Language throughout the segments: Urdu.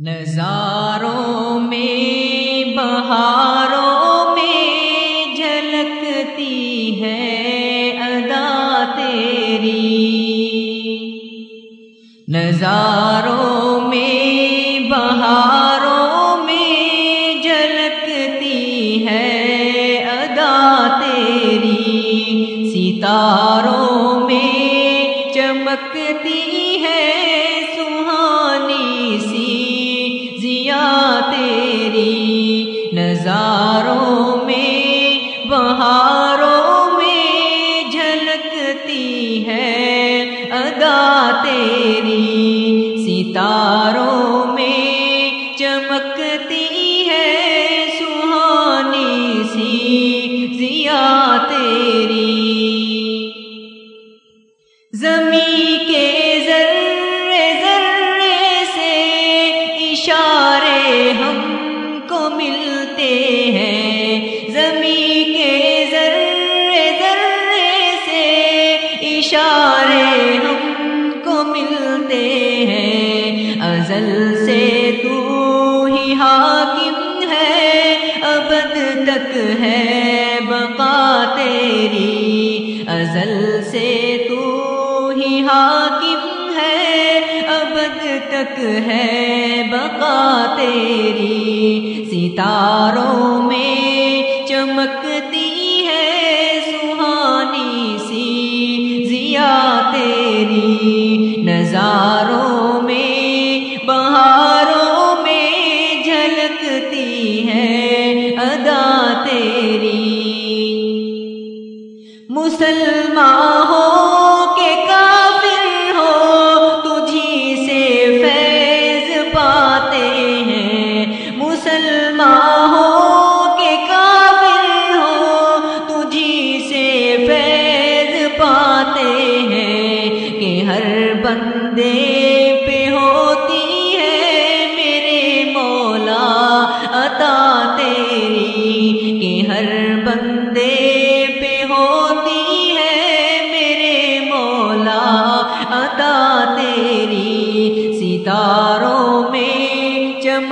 نظاروں میں، بہاروں میں جھلکتی ہے ادا تیری۔ نظاروں میں، بہاروں میں جھلکتی ہے ادا تیری۔ ستاروں لگتی ہے سہانی سی ضیا تیری۔ زمیں کے ذرے ذرے سے اشارے ہم کو ملتے ہیں۔ زمیں کے ذرے ذرے سے اشارے ہم کو ملتے ہیں۔ ازل سے تک ہے، بقا تیری ازل سے تو ہی حاکم ہے۔ ابد تک ہے بقا تیری، ستاروں میں چمکتی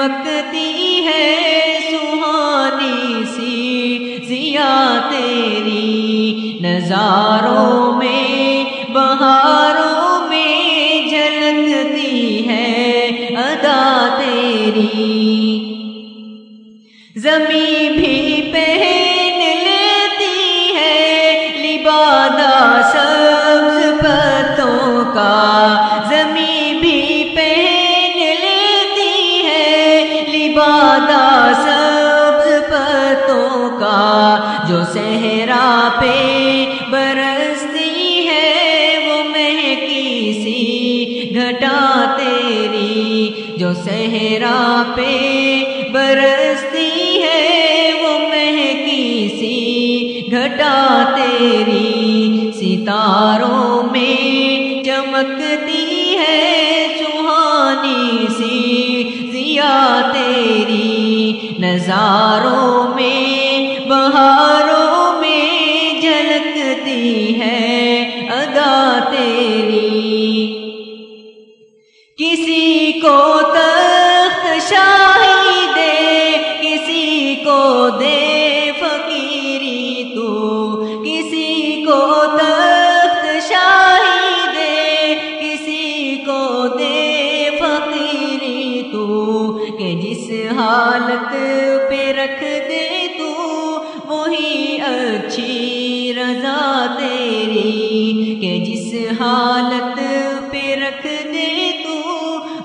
وقتی ہے سہانی سی ضیا تیری نظاروں میں بہاروں میں جلکتی ہے ادا تیری۔ صحرا پہ برستی ہے، وہ مہکی سی گھٹا تیری ستاروں میں چمکتی ہے، سہانی سی ضیا تیری نظاروں میں، بہاروں میں جھلکتی ہے ادا تیری حالت پہ رکھ دے تو وہی اچھی رضا تیری کہ جس حالت پہ رکھ دے تو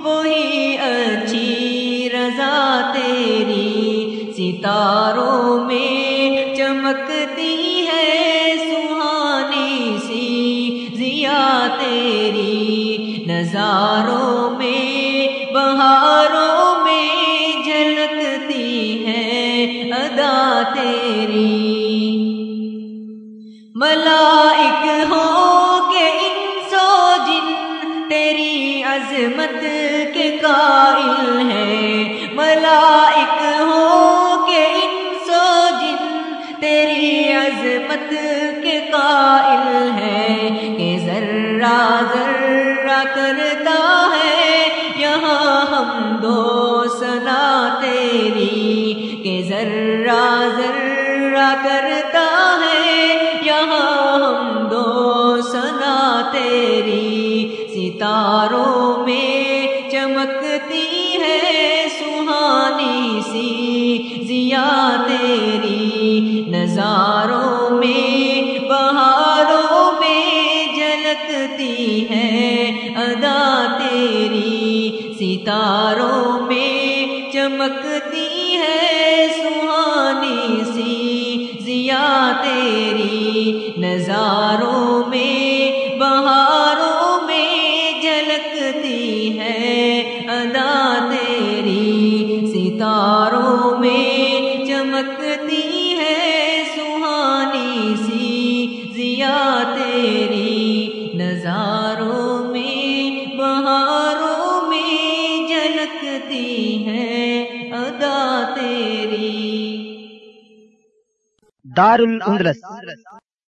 وہی اچھی رضا تیری ستاروں میں چمکتی ہے سہانی سی ضیا تیری نظاروں میں رحمت کے قائل ہیں۔ ملائک ہو کے انس جن تیری عظمت کے قائل ہیں۔ کہ ذرہ ذرہ کرتا ہے، یہاں ہم دو سنا تیری۔ کہ ذرہ ذرہ کرتا ہے، یہاں ہم دو سنا تیری۔ ستاروں میں چمکتی ہے سہانی سی ضیا تیری نظاروں میں بہاروں میں جلکتی ہے ادا تیری ستاروں میں دار الاندلس